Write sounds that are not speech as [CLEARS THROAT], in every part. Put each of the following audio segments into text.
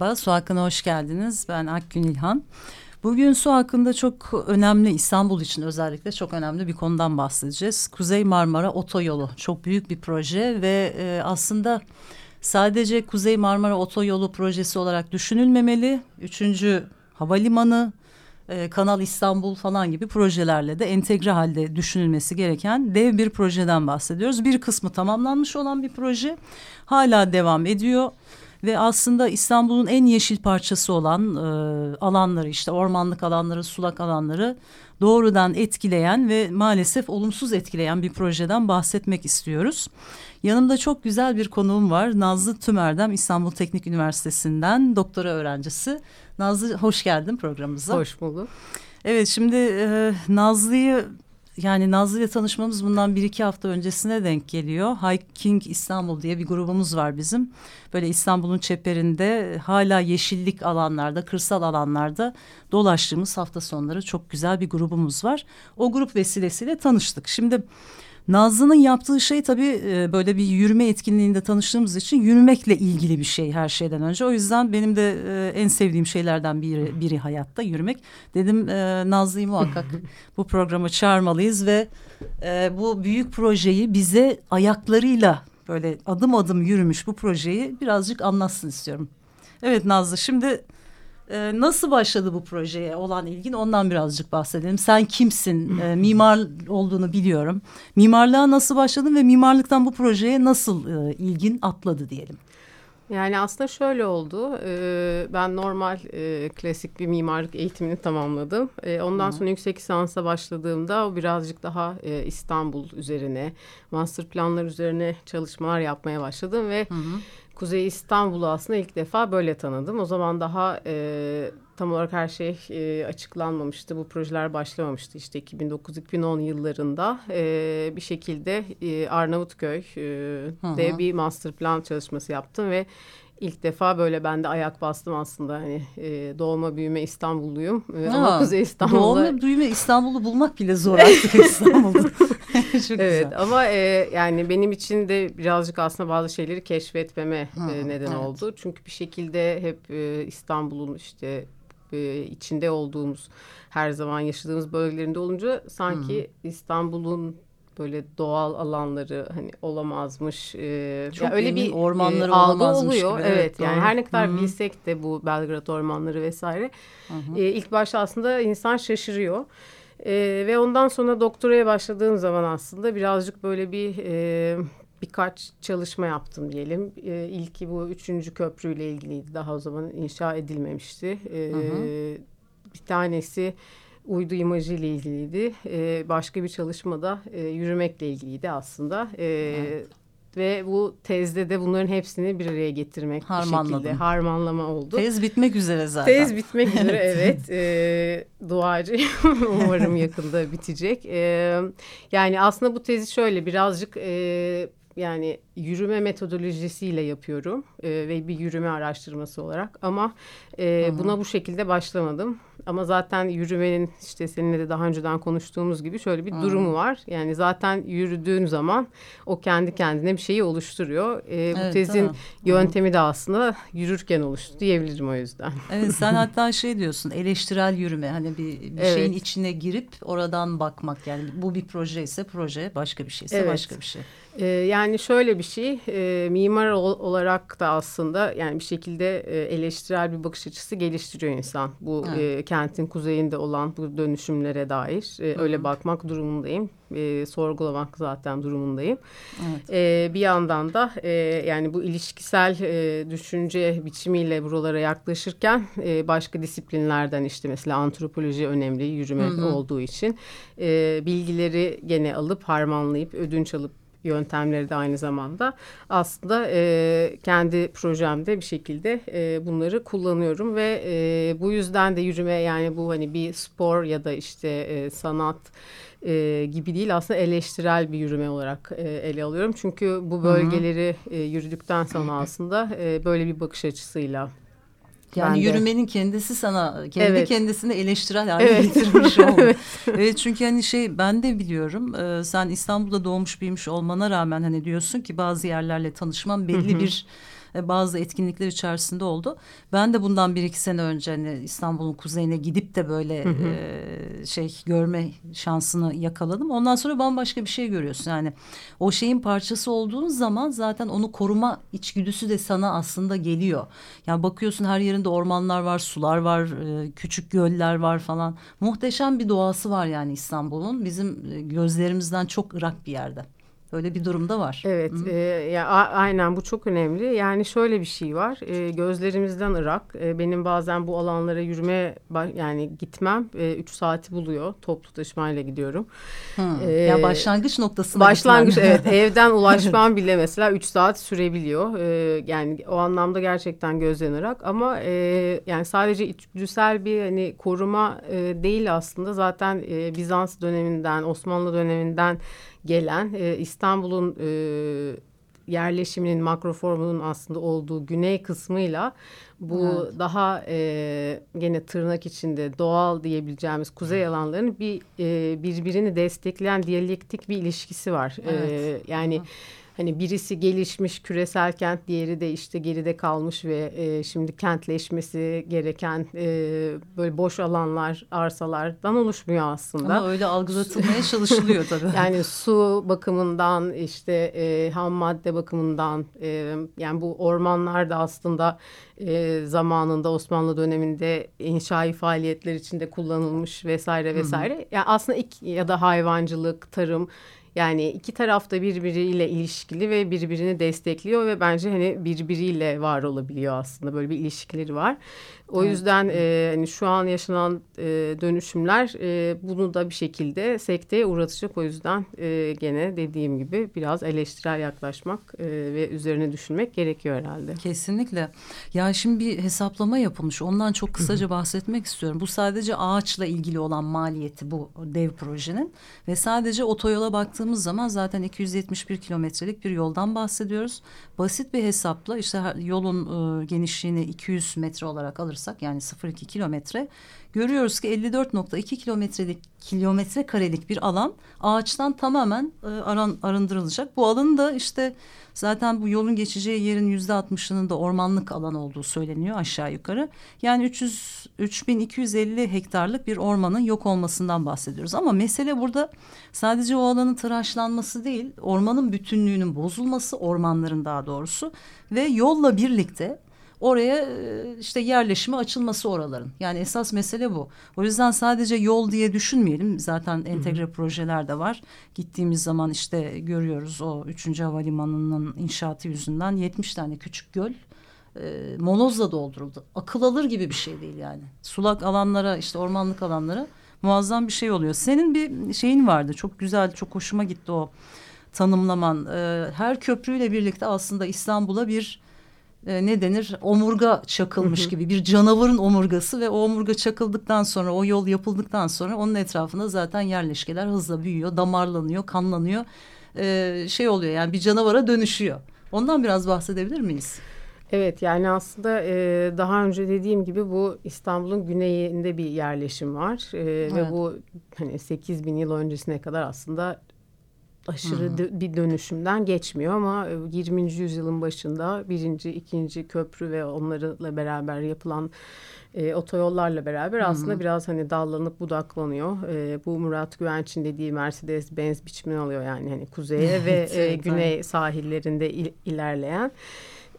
Merhaba, Su Hakkı'na hoş geldiniz. Ben Akgün İlhan. Bugün su hakkında çok önemli, İstanbul için özellikle çok önemli bir konudan bahsedeceğiz. Kuzey Marmara Otoyolu çok büyük bir proje ve e, aslında sadece Kuzey Marmara Otoyolu projesi olarak düşünülmemeli. Üçüncü havalimanı, e, Kanal İstanbul falan gibi projelerle de entegre halde düşünülmesi gereken dev bir projeden bahsediyoruz. Bir kısmı tamamlanmış olan bir proje hala devam ediyor ve aslında İstanbul'un en yeşil parçası olan e, alanları işte ormanlık alanları, sulak alanları doğrudan etkileyen ve maalesef olumsuz etkileyen bir projeden bahsetmek istiyoruz. Yanımda çok güzel bir konuğum var. Nazlı Tümerdem İstanbul Teknik Üniversitesi'nden doktora öğrencisi. Nazlı hoş geldin programımıza. Hoş bulduk. Evet şimdi e, Nazlı'yı yani Nazlı ile tanışmamız bundan bir iki hafta öncesine denk geliyor. Hiking İstanbul diye bir grubumuz var bizim. Böyle İstanbul'un çeperinde hala yeşillik alanlarda, kırsal alanlarda dolaştığımız hafta sonları çok güzel bir grubumuz var. O grup vesilesiyle tanıştık. Şimdi Nazlı'nın yaptığı şey tabii e, böyle bir yürüme etkinliğinde tanıştığımız için yürümekle ilgili bir şey her şeyden önce. O yüzden benim de e, en sevdiğim şeylerden biri, biri hayatta yürümek. Dedim e, Nazlı'yı muhakkak [LAUGHS] bu programa çağırmalıyız ve bu büyük projeyi bize ayaklarıyla böyle adım adım yürümüş bu projeyi birazcık anlatsın istiyorum. Evet Nazlı şimdi ee, nasıl başladı bu projeye olan ilgin ondan birazcık bahsedelim. Sen kimsin? Ee, mimar olduğunu biliyorum. Mimarlığa nasıl başladın ve mimarlıktan bu projeye nasıl e, ilgin atladı diyelim. Yani aslında şöyle oldu. Ee, ben normal e, klasik bir mimarlık eğitimini tamamladım. ondan Hı. sonra yüksek lisansa başladığımda o birazcık daha e, İstanbul üzerine, master planlar üzerine çalışmalar yapmaya başladım ve Hı. Kuzey İstanbul'u aslında ilk defa böyle tanıdım. O zaman daha e, tam olarak her şey e, açıklanmamıştı. Bu projeler başlamamıştı. İşte 2009-2010 yıllarında e, bir şekilde e, Arnavutköy e, de bir master plan çalışması yaptım ve ilk defa böyle ben de ayak bastım aslında hani e, doğma büyüme İstanbulluyum e, ama Kuzey İstanbul'da. Doğma büyüme İstanbul'u bulmak bile zor artık [LAUGHS] İstanbul'da. [LAUGHS] Çok evet güzel. ama e, yani benim için de birazcık aslında bazı şeyleri keşfetmeme ha, e, neden evet. oldu. Çünkü bir şekilde hep e, İstanbul'un işte e, içinde olduğumuz her zaman yaşadığımız bölgelerinde olunca sanki hmm. İstanbul'un böyle doğal alanları hani olamazmış. E, Çok ya öyle bir ormanları e, algı oluyor. Gibi. Evet, evet yani her ne kadar bilsek de bu Belgrad ormanları vesaire. E, ilk başta aslında insan şaşırıyor. E, ve ondan sonra doktoraya başladığım zaman aslında birazcık böyle bir e, birkaç çalışma yaptım diyelim. E, ilki bu üçüncü köprüyle ilgiliydi. Daha o zaman inşa edilmemişti. E, bir tanesi uydu imajı ile ilgiliydi. E, başka bir çalışmada e, yürümekle ilgiliydi aslında. E, evet. Ve bu tezde de bunların hepsini bir araya getirmek bir şekilde harmanlama oldu. Tez bitmek üzere zaten. Tez bitmek [LAUGHS] üzere evet. E, duacı [LAUGHS] umarım yakında bitecek. E, yani aslında bu tezi şöyle birazcık e, yani yürüme metodolojisiyle yapıyorum e, ve bir yürüme araştırması olarak ama e, buna bu şekilde başlamadım. Ama zaten yürümenin işte seninle de daha önceden konuştuğumuz gibi şöyle bir Hı. durumu var. Yani zaten yürüdüğün zaman o kendi kendine bir şeyi oluşturuyor. E, evet, bu tezin tamam. yöntemi de aslında yürürken oluştu diyebilirim o yüzden. Evet sen [LAUGHS] hatta şey diyorsun eleştirel yürüme hani bir, bir evet. şeyin içine girip oradan bakmak yani bu bir proje ise proje başka bir şeyse evet. başka bir şey. Ee, yani şöyle bir şey e, mimar ol, olarak da aslında yani bir şekilde e, eleştirel bir bakış açısı geliştiriyor insan. Bu evet. e, kentin kuzeyinde olan bu dönüşümlere dair e, öyle bakmak durumundayım. E, sorgulamak zaten durumundayım. Evet. E, bir yandan da e, yani bu ilişkisel e, düşünce biçimiyle buralara yaklaşırken e, başka disiplinlerden işte mesela antropoloji önemli yürüme Hı -hı. olduğu için e, bilgileri gene alıp harmanlayıp ödünç alıp yöntemleri de aynı zamanda aslında e, kendi projemde bir şekilde e, bunları kullanıyorum ve e, bu yüzden de yürüme yani bu hani bir spor ya da işte e, sanat e, gibi değil aslında eleştirel bir yürüme olarak e, ele alıyorum. Çünkü bu bölgeleri e, yürüdükten sonra [CLEARS THROAT] aslında e, böyle bir bakış açısıyla yani ben yürümenin de. kendisi sana kendi evet. kendisini eleştirel hale evet. getirmiş [LAUGHS] oldu. evet. evet çünkü hani şey ben de biliyorum e, sen İstanbul'da doğmuş büyümüş olmana rağmen hani diyorsun ki bazı yerlerle tanışman belli bir e, bazı etkinlikler içerisinde oldu. Ben de bundan bir iki sene önce hani İstanbul'un kuzeyine gidip de böyle E, şey görme şansını yakaladım. Ondan sonra bambaşka bir şey görüyorsun. Yani o şeyin parçası olduğun zaman zaten onu koruma içgüdüsü de sana aslında geliyor. Yani bakıyorsun her yerinde ormanlar var, sular var, e, küçük göller var falan. Muhteşem bir doğası var yani İstanbul'un. Bizim gözlerimizden çok ırak bir yerde. Öyle bir durumda var. Evet, e, ya aynen bu çok önemli. Yani şöyle bir şey var. E, gözlerimizden ırak. E, benim bazen bu alanlara yürüme yani gitmem 3 e, saati buluyor. Toplu taşımayla gidiyorum. E, ya başlangıç noktasına Başlangıç evet. [LAUGHS] evden ulaşmam bile mesela 3 saat sürebiliyor. E, yani o anlamda gerçekten gözden ırak ama e, yani sadece içgüdüsel bir hani koruma e, değil aslında. Zaten e, Bizans döneminden, Osmanlı döneminden gelen e, İstanbul'un e, yerleşiminin makroformunun aslında olduğu güney kısmıyla bu evet. daha e, gene tırnak içinde doğal diyebileceğimiz kuzey alanlarının bir e, birbirini destekleyen diyalektik bir ilişkisi var. Evet. E, yani Hı hani birisi gelişmiş küresel kent, diğeri de işte geride kalmış ve e, şimdi kentleşmesi gereken e, böyle boş alanlar, arsalardan oluşmuyor aslında. Ama öyle algılatılmaya çalışılıyor [LAUGHS] tabii. yani su bakımından, işte e, ham madde bakımından, e, yani bu ormanlar da aslında e, zamanında Osmanlı döneminde inşai faaliyetler içinde kullanılmış vesaire vesaire. Hı hı. Yani aslında ilk ya da hayvancılık, tarım yani iki tarafta birbiriyle ilişkili ve birbirini destekliyor ve bence hani birbiriyle var olabiliyor aslında böyle bir ilişkileri var. O evet. yüzden e, hani şu an yaşanan e, dönüşümler e, bunu da bir şekilde sekteye uğratacak. O yüzden e, gene dediğim gibi biraz eleştirel yaklaşmak e, ve üzerine düşünmek gerekiyor herhalde. Kesinlikle. Ya şimdi bir hesaplama yapılmış. Ondan çok kısaca bahsetmek istiyorum. Bu sadece ağaçla ilgili olan maliyeti bu dev projenin ve sadece otoyola baktığımız zaman zaten 271 kilometrelik bir yoldan bahsediyoruz. Basit bir hesapla işte yolun e, genişliğini 200 metre olarak alırsak alırsak yani 0,2 kilometre görüyoruz ki 54.2 kilometrelik kilometre karelik bir alan ağaçtan tamamen e, aran, arındırılacak. Bu alanı da işte zaten bu yolun geçeceği yerin yüzde altmışının da ormanlık alan olduğu söyleniyor aşağı yukarı. Yani 300 3250 hektarlık bir ormanın yok olmasından bahsediyoruz. Ama mesele burada sadece o alanın tıraşlanması değil, ormanın bütünlüğünün bozulması, ormanların daha doğrusu ve yolla birlikte oraya e, işte yerleşime açılması oraların. Yani esas mesele bu. O yüzden sadece yol diye düşünmeyelim. Zaten entegre hı hı. projeler de var. Gittiğimiz zaman işte görüyoruz o 3. Havalimanı'nın inşaatı yüzünden 70 tane küçük göl e, molozla dolduruldu. Akıl alır gibi bir şey değil yani. Sulak alanlara işte ormanlık alanlara muazzam bir şey oluyor. Senin bir şeyin vardı çok güzel çok hoşuma gitti o tanımlaman. E, her köprüyle birlikte aslında İstanbul'a bir e, ne denir omurga çakılmış gibi bir canavarın omurgası ve o omurga çakıldıktan sonra o yol yapıldıktan sonra onun etrafında zaten yerleşkeler hızla büyüyor, damarlanıyor, kanlanıyor. E, şey oluyor yani bir canavara dönüşüyor. Ondan biraz bahsedebilir miyiz? Evet yani aslında e, daha önce dediğim gibi bu İstanbul'un güneyinde bir yerleşim var. E, evet. Ve bu hani 8 bin yıl öncesine kadar aslında aşırı hmm. bir dönüşümden geçmiyor ama 20. E, yüzyılın başında birinci, ikinci köprü ve onlarla beraber yapılan e, otoyollarla beraber hmm. aslında biraz hani dallanıp budaklanıyor. E, bu Murat Güvenç'in dediği Mercedes-Benz biçimini alıyor yani hani kuzeye ve e, güney sahillerinde il, ilerleyen.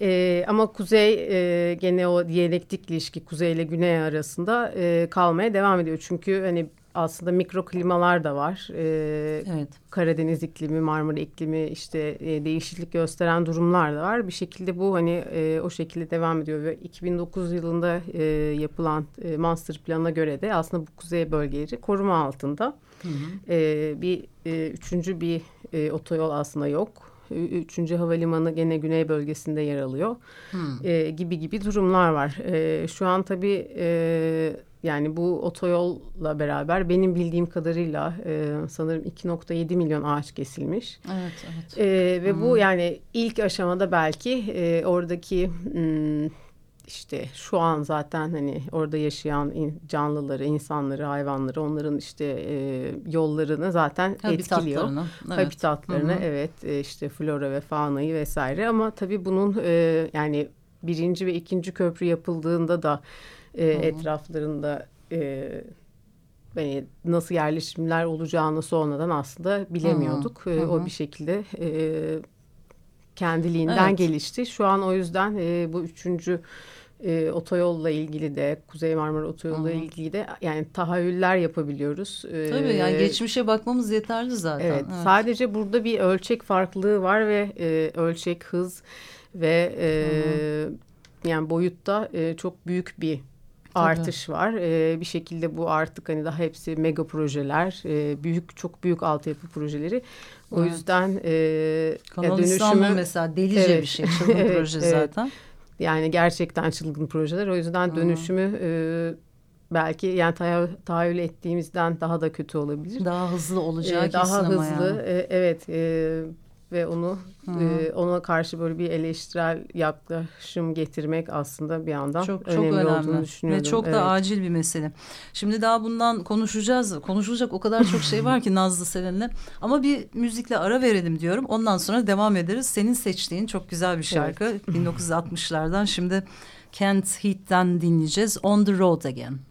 E, ama kuzey e, gene o diyalektik ilişki kuzey ile güney arasında e, kalmaya devam ediyor. Çünkü hani aslında mikro klimalar da var. Ee, evet. Karadeniz iklimi, Marmara iklimi işte e, değişiklik gösteren durumlar da var. Bir şekilde bu hani e, o şekilde devam ediyor ve 2009 yılında e, yapılan e, master planına göre de aslında bu kuzey bölgeleri koruma altında. Hı hı. E, bir e, üçüncü bir e, otoyol aslında yok. Üçüncü havalimanı gene güney bölgesinde yer alıyor. Hmm. E, gibi gibi durumlar var. E, şu an tabii e, yani bu otoyolla beraber benim bildiğim kadarıyla e, sanırım 2.7 milyon ağaç kesilmiş. Evet, evet. E, ve hmm. bu yani ilk aşamada belki e, oradaki hmm, işte şu an zaten hani orada yaşayan canlıları, insanları, hayvanları, onların işte e, yollarını zaten etkiliyor. Evet. Habitatlarını, Hı-hı. evet e, işte flora ve faunayı vesaire. Ama tabii bunun e, yani birinci ve ikinci köprü yapıldığında da e, etraflarında e, hani nasıl yerleşimler olacağını sonradan aslında bilemiyorduk. Hı hı. E, o bir şekilde e, kendiliğinden evet. gelişti. Şu an o yüzden e, bu üçüncü e, otoyolla ilgili de Kuzey Marmara Otoyolu'yla ilgili de yani tahayyüller yapabiliyoruz. E, Tabii yani geçmişe bakmamız yeterli zaten. Evet, evet. sadece burada bir ölçek farklılığı var ve e, ölçek hız ve e, yani boyutta e, çok büyük bir Tabii. artış var. Ee, bir şekilde bu artık hani daha hepsi mega projeler, e, büyük çok büyük altyapı projeleri. O evet. yüzden e, Kanal dönüşümü İstanbul mesela delice evet. bir şey, çılgın [LAUGHS] evet, proje evet. zaten. Yani gerçekten çılgın projeler. O yüzden dönüşümü e, belki yani tahayyül ettiğimizden daha da kötü olabilir. Daha hızlı olacağı ee, Daha hızlı, e, evet. E, ve onu e, ona karşı böyle bir eleştirel yaklaşım getirmek aslında bir yandan çok, önemli, çok önemli olduğunu düşünüyorum. Ve çok evet. da acil bir mesele. Şimdi daha bundan konuşacağız. Konuşulacak o kadar çok şey var ki [LAUGHS] Nazlı Seven'le. Ama bir müzikle ara verelim diyorum. Ondan sonra devam ederiz. Senin seçtiğin çok güzel bir şarkı. Evet. 1960'lardan şimdi Kent Heat'ten dinleyeceğiz. On the Road Again.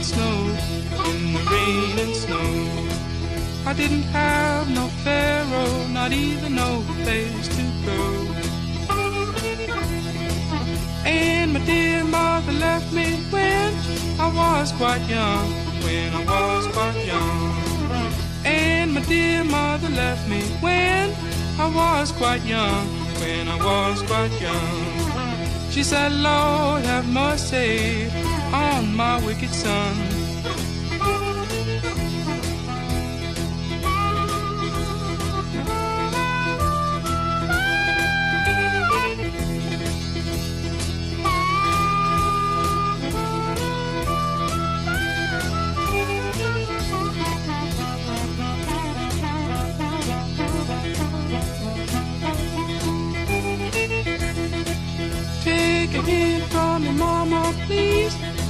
and snow, in the rain and snow, I didn't have no pharaoh, not even no place to go. And my dear mother left me when I was quite young, when I was quite young. And my dear mother left me when I was quite young, when I was quite young. She said, Lord, have mercy on my wicked son.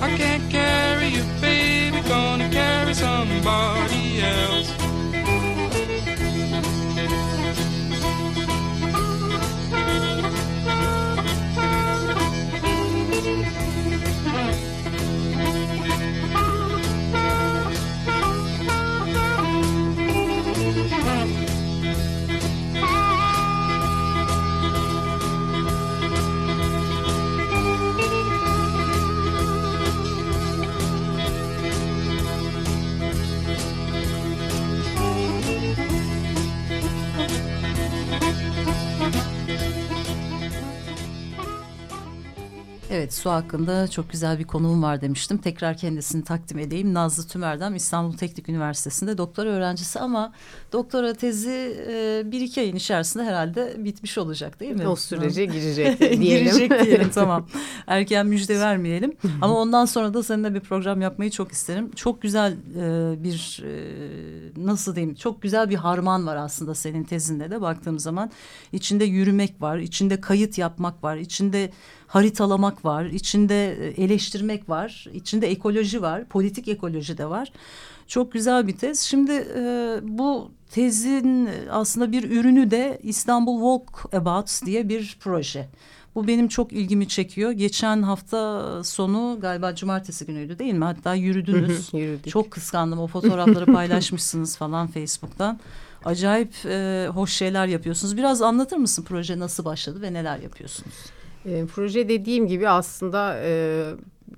I can't carry you, baby, gonna carry somebody Evet su hakkında çok güzel bir konuğum var demiştim. Tekrar kendisini takdim edeyim. Nazlı Tümer'den İstanbul Teknik Üniversitesi'nde doktora öğrencisi ama doktora tezi e, bir iki ayın içerisinde herhalde bitmiş olacak değil mi? O sürece [LAUGHS] girecek diyelim. girecek diyelim tamam. [LAUGHS] Erken müjde vermeyelim. ama ondan sonra da seninle bir program yapmayı çok isterim. Çok güzel e, bir e, nasıl diyeyim çok güzel bir harman var aslında senin tezinde de baktığım zaman. içinde yürümek var, içinde kayıt yapmak var, içinde haritalamak var, içinde e, eleştirmek var, içinde ekoloji var, politik ekoloji de var. Çok güzel bir tez. Şimdi e, bu tezin aslında bir ürünü de İstanbul Walk About diye bir proje. Bu benim çok ilgimi çekiyor. Geçen hafta sonu galiba cumartesi günüydü değil mi? Hatta yürüdünüz. çok kıskandım o fotoğrafları paylaşmışsınız [LAUGHS] falan Facebook'tan. Acayip e, hoş şeyler yapıyorsunuz. Biraz anlatır mısın proje nasıl başladı ve neler yapıyorsunuz? Proje dediğim gibi aslında e,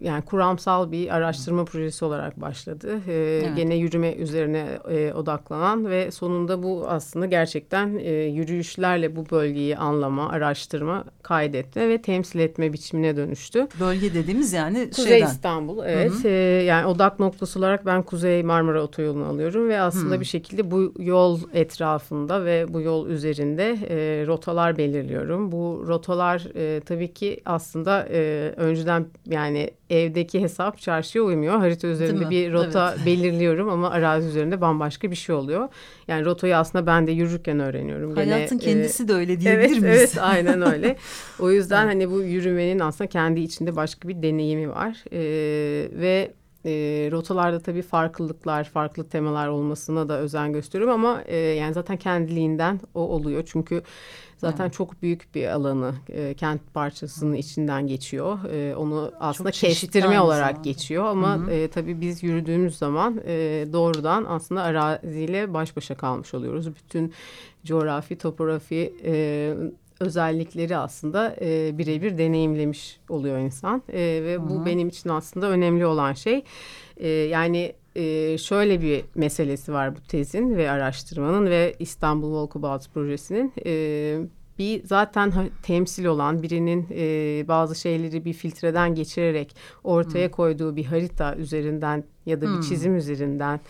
yani kuramsal bir araştırma projesi olarak başladı. Ee, evet. Gene yürüme üzerine e, odaklanan ve sonunda bu aslında gerçekten e, yürüyüşlerle bu bölgeyi anlama, araştırma, kaydetme ve temsil etme biçimine dönüştü. Bölge dediğimiz yani Kuzey şeyden. İstanbul evet. Hı hı. E, yani odak noktası olarak ben Kuzey Marmara Otoyolu'nu alıyorum ve aslında hı. bir şekilde bu yol etrafında ve bu yol üzerinde e, rotalar belirliyorum. Bu rotalar e, tabii ki aslında e, önceden yani evdeki hesap çarşıya uymuyor. Harita üzerinde bir rota evet. [LAUGHS] belirliyorum ama arazi üzerinde bambaşka bir şey oluyor. Yani rotayı aslında ben de yürürken öğreniyorum. Hayatın Gene, kendisi e, de öyle diyebilir evet, miyiz? Evet aynen öyle. o yüzden [LAUGHS] evet. hani bu yürümenin aslında kendi içinde başka bir deneyimi var. E, ve e, rotalarda tabii farklılıklar, farklı temalar olmasına da özen gösteriyorum ama e, yani zaten kendiliğinden o oluyor. Çünkü Zaten evet. çok büyük bir alanı e, kent parçasının içinden geçiyor. E, onu aslında çok kestirme olarak zamanda. geçiyor ama Hı -hı. e, tabii biz yürüdüğümüz zaman e, doğrudan aslında araziyle baş başa kalmış oluyoruz. Bütün coğrafi, topografi e, özellikleri aslında e, birebir deneyimlemiş oluyor insan e, ve Hı -hı. bu benim için aslında önemli olan şey. E, yani e, şöyle bir meselesi var bu tezin ve araştırmanın ve İstanbul Walkabout projesinin. E, bir zaten temsil olan birinin e, bazı şeyleri bir filtreden geçirerek ortaya hmm. koyduğu bir harita üzerinden ya da bir hmm. çizim üzerinden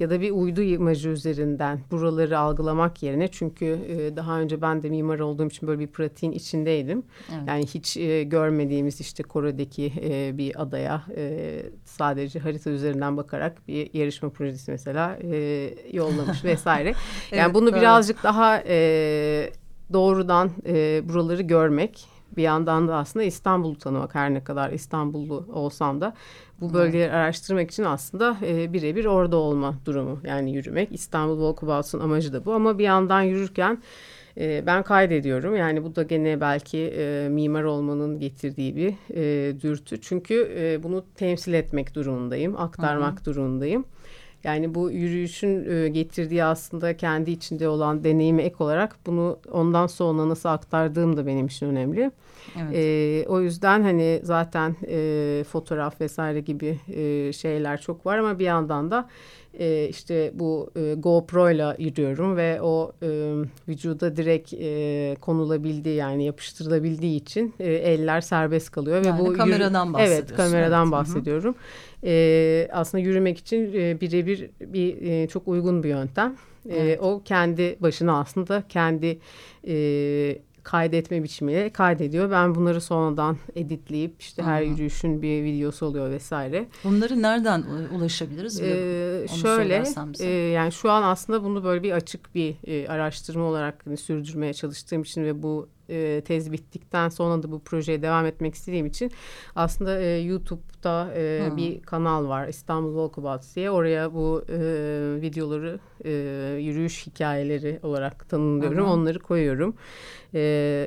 ya da bir uydu imajı üzerinden buraları algılamak yerine çünkü e, daha önce ben de mimar olduğum için böyle bir pratiğin içindeydim. Evet. Yani hiç e, görmediğimiz işte Kore'deki e, bir adaya e, sadece harita üzerinden bakarak bir yarışma projesi mesela e, yollamış [LAUGHS] vesaire. Yani evet, bunu birazcık evet. daha e, doğrudan e, buraları görmek bir yandan da aslında İstanbul'u tanımak her ne kadar İstanbullu olsam da bu bölgeleri evet. araştırmak için aslında e, birebir orada olma durumu yani yürümek. İstanbul Walkabout'un amacı da bu ama bir yandan yürürken e, ben kaydediyorum. Yani bu da gene belki e, mimar olmanın getirdiği bir e, dürtü. Çünkü e, bunu temsil etmek durumundayım, aktarmak Hı -hı. durumundayım. Yani bu yürüyüşün e, getirdiği aslında kendi içinde olan deneyimi ek olarak bunu ondan sonra nasıl aktardığım da benim için önemli. Evet. E, o yüzden hani zaten e, fotoğraf vesaire gibi e, şeyler çok var ama bir yandan da e, işte bu e, GoPro ile yürüyorum ve o e, vücuda direkt e, konulabildiği yani yapıştırılabildiği için e, eller serbest kalıyor yani ve bu kameradan bahsediyorsun. Evet, kameradan evet. bahsediyorum. E, aslında yürümek için e, birebir bir e, çok uygun bir yöntem. E, evet. o kendi başına aslında kendi e, kaydetme biçimiyle kaydediyor. Ben bunları sonradan editleyip işte her yürüyüşün bir videosu oluyor vesaire. Bunları nereden ulaşabiliriz? Ee, şöyle e, yani şu an aslında bunu böyle bir açık bir e, araştırma olarak hani, sürdürmeye çalıştığım için ve bu e, tez bittikten sonra da bu projeye devam etmek istediğim için aslında e, YouTube'da e, hmm. bir kanal var İstanbul Walkabouts diye oraya bu e, videoları e, yürüyüş hikayeleri olarak tanımlıyorum hmm. onları koyuyorum. E,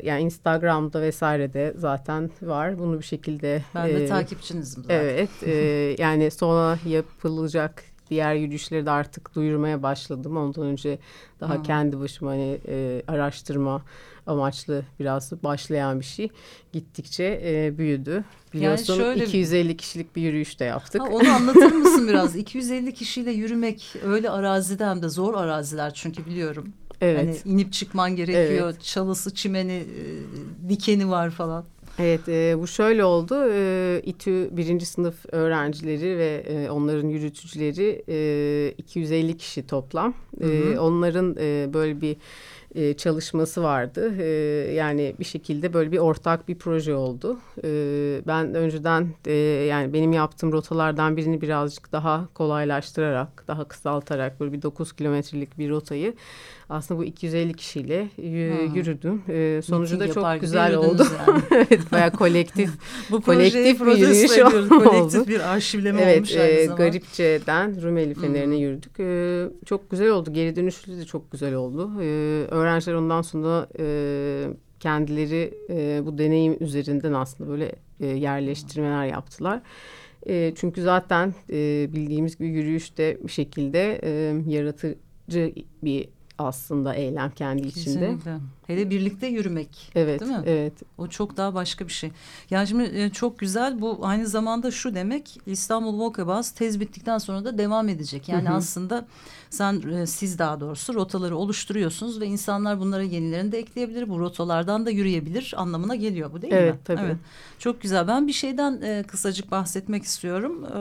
yani Instagram'da vesairede zaten var bunu bir şekilde. Ben de e, takipçinizim zaten. Evet e, [LAUGHS] yani sonra yapılacak diğer yürüyüşleri de artık duyurmaya başladım. Ondan önce daha hmm. kendi başıma hani e, araştırma amaçlı biraz başlayan bir şey. Gittikçe e, büyüdü. Biliyorsun yani şöyle... 250 kişilik bir yürüyüş de yaptık. Ha, onu anlatır mısın biraz? 250 kişiyle yürümek öyle arazide hem de zor araziler çünkü biliyorum. Evet. Hani inip çıkman gerekiyor. Evet. Çalısı, çimeni, e, dikeni var falan. Evet e, bu şöyle oldu. E, İTÜ birinci sınıf öğrencileri ve e, onların yürütücüleri e, 250 kişi toplam. E, hı. Onların e, böyle bir e, çalışması vardı. E, yani bir şekilde böyle bir ortak bir proje oldu. E, ben önceden e, yani benim yaptığım rotalardan birini birazcık daha kolaylaştırarak, daha kısaltarak böyle bir 9 kilometrelik bir rotayı aslında bu 250 kişiyle yürüdüm. E, sonucu da çok güzel oldu. Yani. [LAUGHS] evet, bayağı kolektif. [LAUGHS] bu kolektif bir yürüyüş [LAUGHS] oldu. Kolektif bir arşivleme evet, olmuş aynı e, zamanda. Garipçe'den Rumeli Feneri'ne hmm. yürüdük. E, çok güzel oldu. Geri dönüşlü de çok güzel oldu. E, öğrenciler ondan sonra e, kendileri e, bu deneyim üzerinden aslında böyle e, yerleştirmeler yaptılar. E, çünkü zaten e, bildiğimiz gibi yürüyüşte bir şekilde e, yaratıcı bir aslında eylem kendi içinde. Kesinlikle. Hele birlikte yürümek. Evet. Değil mi? Evet. O çok daha başka bir şey. Yani şimdi e, çok güzel bu aynı zamanda şu demek İstanbul Walkabout tez bittikten sonra da devam edecek. Yani hı hı. aslında sen e, siz daha doğrusu rotaları oluşturuyorsunuz ve insanlar bunlara yenilerini de ekleyebilir. Bu rotalardan da yürüyebilir anlamına geliyor bu değil evet, mi? Tabii. Evet Çok güzel. Ben bir şeyden e, kısacık bahsetmek istiyorum. Ee,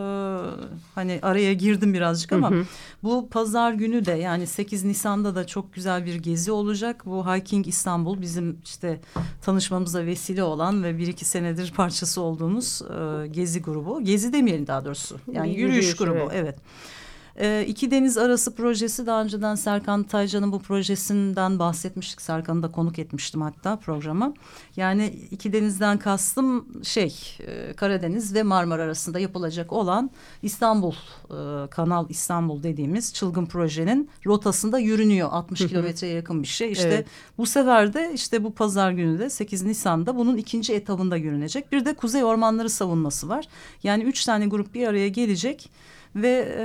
hani araya girdim birazcık ama hı hı. bu pazar günü de yani 8 Nisan'da da çok güzel bir gezi olacak. Bu Hiking İstanbul bizim işte tanışmamıza vesile olan ve bir iki senedir parçası olduğumuz e, gezi grubu. Gezi demeyelim daha doğrusu. Yani yürüyüş, yürüyüş grubu evet. evet. E, İki Deniz Arası projesi daha önceden Serkan Taycan'ın bu projesinden bahsetmiştik. Serkan'ı da konuk etmiştim hatta programa. Yani iki denizden kastım şey e, Karadeniz ve Marmara arasında yapılacak olan İstanbul e, Kanal İstanbul dediğimiz çılgın projenin rotasında yürünüyor. 60 kilometreye yakın bir şey. İşte evet. bu sefer de işte bu pazar günü de 8 Nisan'da bunun ikinci etabında yürünecek. Bir de Kuzey Ormanları savunması var. Yani üç tane grup bir araya gelecek ve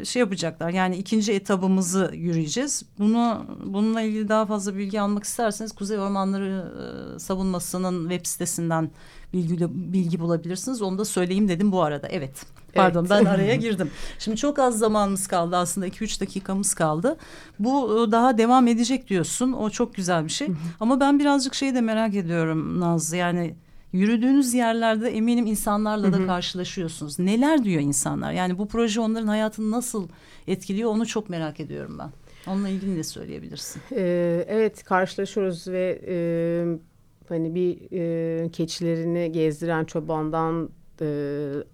e, şey yapacaklar yani ikinci etabımızı yürüyeceğiz. Bunu bununla ilgili daha fazla bilgi almak isterseniz Kuzey Ormanları e, Savunması'nın web sitesinden bilgi, bilgi bulabilirsiniz. Onu da söyleyeyim dedim bu arada. Evet. Pardon evet. ben [LAUGHS] araya girdim. Şimdi çok az zamanımız kaldı aslında 2-3 dakikamız kaldı. Bu e, daha devam edecek diyorsun. O çok güzel bir şey. Ama ben birazcık şeyi de merak ediyorum Nazlı. Yani Yürüdüğünüz yerlerde eminim insanlarla da karşılaşıyorsunuz. Neler diyor insanlar? Yani bu proje onların hayatını nasıl etkiliyor onu çok merak ediyorum ben. Onunla ilgili de söyleyebilirsin. Ee, evet karşılaşıyoruz ve e, hani bir e, keçilerini gezdiren çobandan e,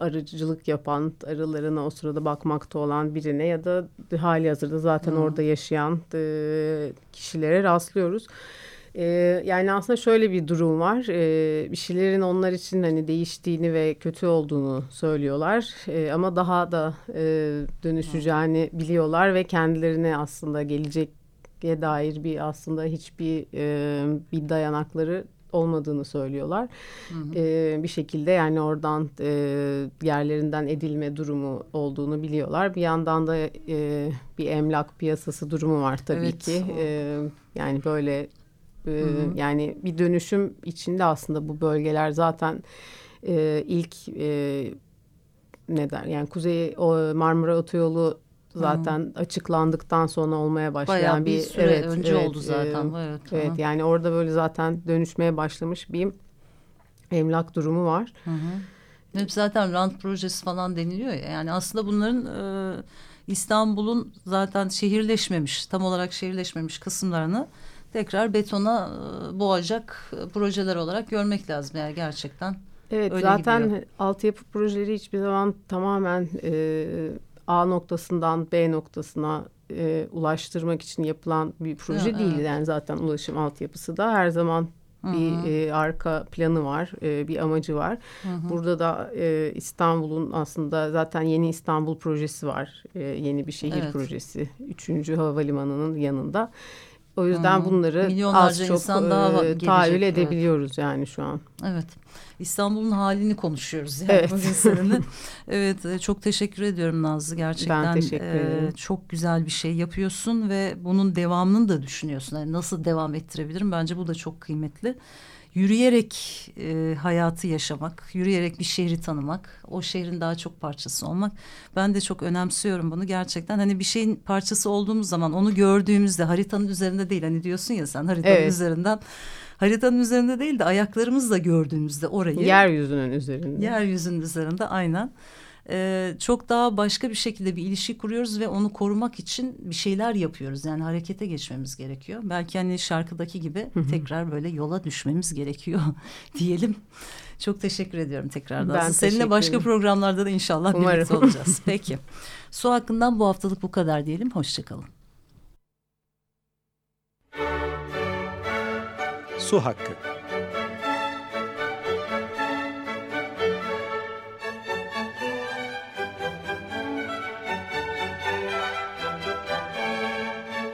arıcılık yapan, arılarına o sırada bakmakta olan birine ya da hali hazırda zaten hmm. orada yaşayan e, kişilere rastlıyoruz. E, yani aslında şöyle bir durum var. E, bir şeylerin onlar için hani değiştiğini ve kötü olduğunu söylüyorlar. E, ama daha da e, dönüşeceğini biliyorlar ve kendilerine aslında gelecek dair bir aslında hiçbir e, bir dayanakları olmadığını söylüyorlar. Hı hı. E, bir şekilde yani oradan e, yerlerinden edilme durumu olduğunu biliyorlar. Bir yandan da e, bir emlak piyasası durumu var tabii evet. ki. E, yani böyle e, yani bir dönüşüm içinde aslında bu bölgeler zaten e, ilk e, ne der yani Kuzey o Marmara Otoyolu zaten hmm. açıklandıktan sonra olmaya başlayan Bayağı bir, bir süre evet, önce evet, oldu zaten. E, evet, evet yani orada böyle zaten dönüşmeye başlamış bir emlak durumu var. Hı hı. Hep zaten rant projesi falan deniliyor ya. Yani aslında bunların e, İstanbul'un zaten şehirleşmemiş, tam olarak şehirleşmemiş kısımlarını tekrar betona e, boğacak e, projeler olarak görmek lazım yani gerçekten. Evet öyle zaten gidiyor. altyapı projeleri hiçbir zaman tamamen e, A noktasından B noktasına e, ulaştırmak için yapılan bir proje ya, değil. Evet. Yani zaten ulaşım altyapısı da her zaman bir e, arka planı var, e, bir amacı var. Hı hı. Burada da e, İstanbul'un aslında zaten yeni İstanbul projesi var. E, yeni bir şehir evet. projesi. Üçüncü havalimanının yanında. O yüzden hmm. bunları az çok insan daha e, tahayyül edebiliyoruz evet. yani şu an. Evet. İstanbul'un halini konuşuyoruz yani evet. bugün seninle. [LAUGHS] evet e, çok teşekkür ediyorum Nazlı gerçekten. Ben teşekkür ederim. E, çok güzel bir şey yapıyorsun ve bunun devamını da düşünüyorsun. Yani nasıl devam ettirebilirim bence bu da çok kıymetli. Yürüyerek e, hayatı yaşamak, yürüyerek bir şehri tanımak, o şehrin daha çok parçası olmak. Ben de çok önemsiyorum bunu gerçekten. Hani bir şeyin parçası olduğumuz zaman onu gördüğümüzde haritanın üzerinde değil. Hani diyorsun ya sen haritanın Evet. üzerinden haritanın üzerinde değil de ayaklarımızla gördüğümüzde orayı Yeryüzünün üzerinde. yeryüzünün üzerinde aynen Ee, çok daha başka bir şekilde bir ilişki kuruyoruz ve onu korumak için bir şeyler yapıyoruz. Yani harekete geçmemiz gerekiyor. Belki hani şarkıdaki gibi tekrar böyle yola düşmemiz gerekiyor [LAUGHS] diyelim. Çok teşekkür ediyorum tekrardan. Ben Seninle başka ederim. programlarda da inşallah Umarım. birlikte olacağız. [LAUGHS] Peki. Su hakkından bu haftalık bu kadar diyelim. Hoşçakalın. Su hakkı.